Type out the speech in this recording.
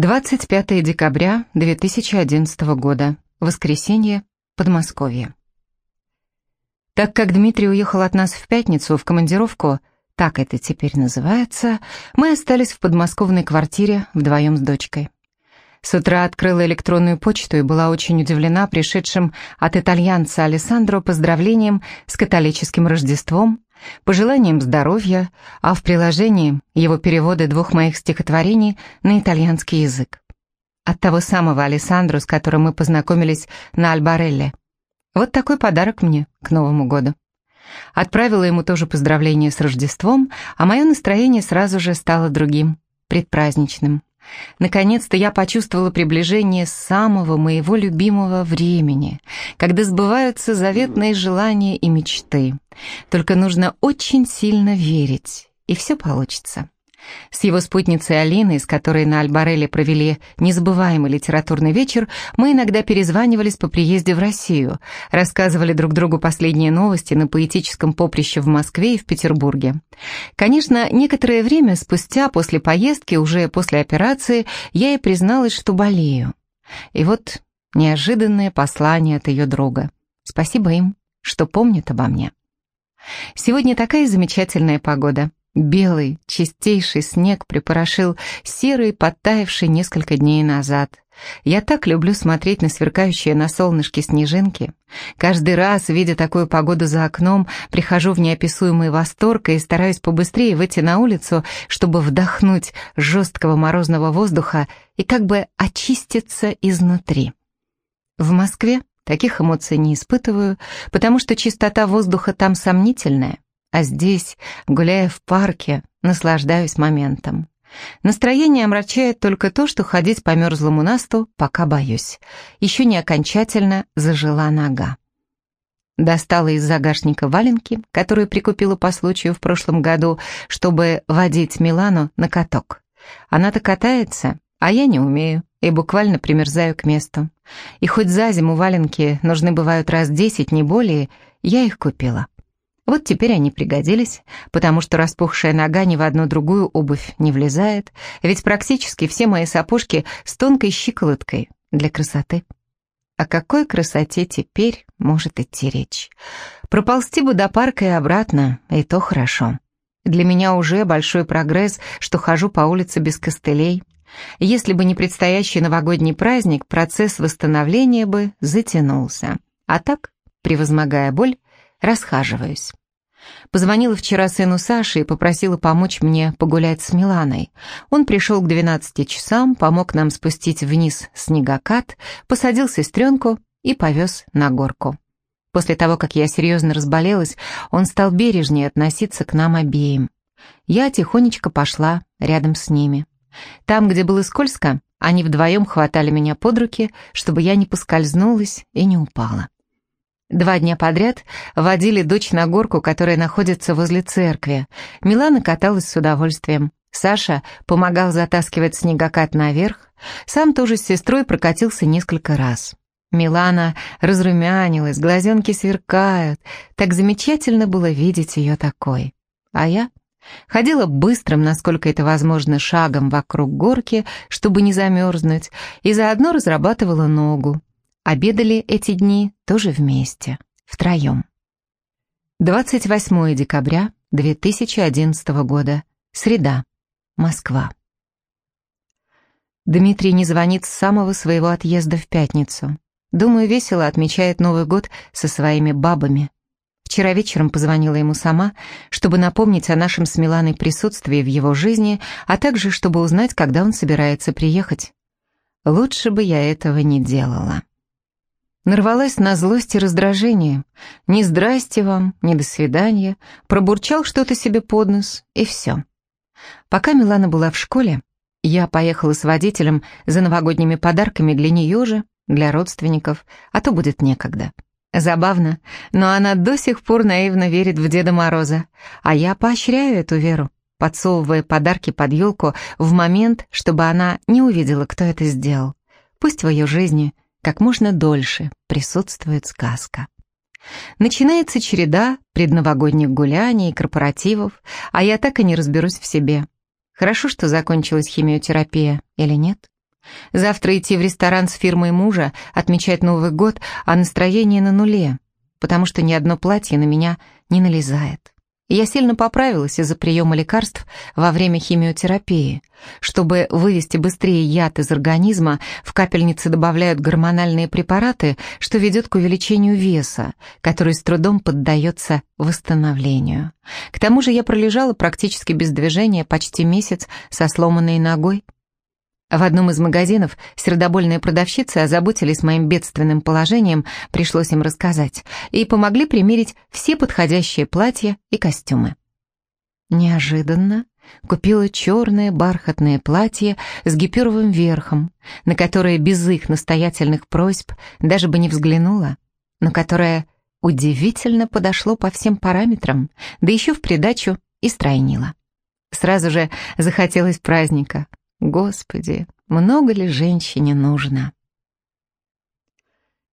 25 декабря 2011 года. Воскресенье. Подмосковье. Так как Дмитрий уехал от нас в пятницу в командировку, так это теперь называется, мы остались в подмосковной квартире вдвоем с дочкой. С утра открыла электронную почту и была очень удивлена пришедшим от итальянца Алессандро поздравлением с католическим Рождеством, пожеланием здоровья, а в приложении его переводы двух моих стихотворений на итальянский язык. От того самого Алессандро, с которым мы познакомились на Альбарелле. Вот такой подарок мне к Новому году. Отправила ему тоже поздравление с Рождеством, а мое настроение сразу же стало другим, предпраздничным. Наконец-то я почувствовала приближение самого моего любимого времени, когда сбываются заветные желания и мечты. Только нужно очень сильно верить, и все получится. С его спутницей Алиной, с которой на Альбарелле провели незабываемый литературный вечер, мы иногда перезванивались по приезде в Россию, рассказывали друг другу последние новости на поэтическом поприще в Москве и в Петербурге. Конечно, некоторое время спустя, после поездки, уже после операции, я ей призналась, что болею. И вот неожиданное послание от ее друга. Спасибо им, что помнят обо мне. Сегодня такая замечательная погода. Белый, чистейший снег припорошил серый, подтаявший несколько дней назад. Я так люблю смотреть на сверкающие на солнышке снежинки. Каждый раз, видя такую погоду за окном, прихожу в неописуемый восторг и стараюсь побыстрее выйти на улицу, чтобы вдохнуть жесткого морозного воздуха и как бы очиститься изнутри. В Москве таких эмоций не испытываю, потому что чистота воздуха там сомнительная. А здесь, гуляя в парке, наслаждаюсь моментом. Настроение омрачает только то, что ходить по мерзлому насту пока боюсь. Еще не окончательно зажила нога. Достала из загашника валенки, которую прикупила по случаю в прошлом году, чтобы водить Милану на каток. Она-то катается, а я не умею и буквально примерзаю к месту. И хоть за зиму валенки нужны бывают раз десять, не более, я их купила. Вот теперь они пригодились, потому что распухшая нога ни в одну другую обувь не влезает, ведь практически все мои сапожки с тонкой щиколоткой для красоты. О какой красоте теперь может идти речь? Проползти бы до парка и обратно, и то хорошо. Для меня уже большой прогресс, что хожу по улице без костылей. Если бы не предстоящий новогодний праздник, процесс восстановления бы затянулся. А так, превозмогая боль, расхаживаюсь. Позвонила вчера сыну Саши и попросила помочь мне погулять с Миланой. Он пришел к 12 часам, помог нам спустить вниз снегокат, посадил сестренку и повез на горку. После того, как я серьезно разболелась, он стал бережнее относиться к нам обеим. Я тихонечко пошла рядом с ними. Там, где было скользко, они вдвоем хватали меня под руки, чтобы я не поскользнулась и не упала. Два дня подряд водили дочь на горку, которая находится возле церкви. Милана каталась с удовольствием. Саша помогал затаскивать снегокат наверх. Сам тоже с сестрой прокатился несколько раз. Милана разрумянилась, глазенки сверкают. Так замечательно было видеть ее такой. А я ходила быстрым, насколько это возможно, шагом вокруг горки, чтобы не замерзнуть, и заодно разрабатывала ногу. Обедали эти дни тоже вместе, втроем. 28 декабря 2011 года, среда, Москва. Дмитрий не звонит с самого своего отъезда в пятницу. Думаю, весело отмечает Новый год со своими бабами. Вчера вечером позвонила ему сама, чтобы напомнить о нашем с Миланой присутствии в его жизни, а также чтобы узнать, когда он собирается приехать. Лучше бы я этого не делала. Нарвалась на злость и раздражение. Ни здрасте вам, ни до свидания. Пробурчал что-то себе под нос, и все. Пока Милана была в школе, я поехала с водителем за новогодними подарками для нее же, для родственников, а то будет некогда. Забавно, но она до сих пор наивно верит в Деда Мороза, а я поощряю эту веру, подсовывая подарки под елку в момент, чтобы она не увидела, кто это сделал. Пусть в ее жизни как можно дольше присутствует сказка. Начинается череда предновогодних гуляний и корпоративов, а я так и не разберусь в себе. Хорошо, что закончилась химиотерапия или нет? Завтра идти в ресторан с фирмой мужа, отмечать Новый год, а настроение на нуле, потому что ни одно платье на меня не налезает. Я сильно поправилась из-за приема лекарств во время химиотерапии. Чтобы вывести быстрее яд из организма, в капельницы добавляют гормональные препараты, что ведет к увеличению веса, который с трудом поддается восстановлению. К тому же я пролежала практически без движения почти месяц со сломанной ногой. В одном из магазинов сердобольные продавщицы озаботились моим бедственным положением, пришлось им рассказать, и помогли примерить все подходящие платья и костюмы. Неожиданно купила черное бархатное платье с гипюровым верхом, на которое без их настоятельных просьб даже бы не взглянула, но которое удивительно подошло по всем параметрам, да еще в придачу и стройнило. Сразу же захотелось праздника, Господи, много ли женщине нужно?